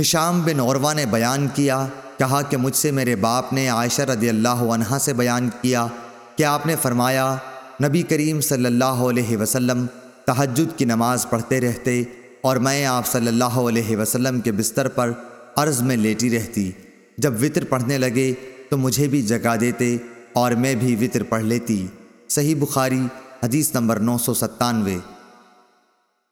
ہشام بن عروہ نے بیان کیا، کہا کہ مجھ سے میرے باپ نے عائشہ رضی اللہ عنہ سے بیان کیا کہ آپ نے فرمایا، نبی کریم صلی اللہ علیہ وسلم تہجد کی نماز پڑھتے رہتے اور میں آپ صلی اللہ علیہ وسلم کے بستر پر عرض میں لیٹی رہتی۔ جب وطر پڑھنے لگے تو مجھے بھی جگا دیتے اور میں بھی وطر پڑھ لیتی۔ صحیح بخاری، حدیث نمبر نو سو ستانوے۔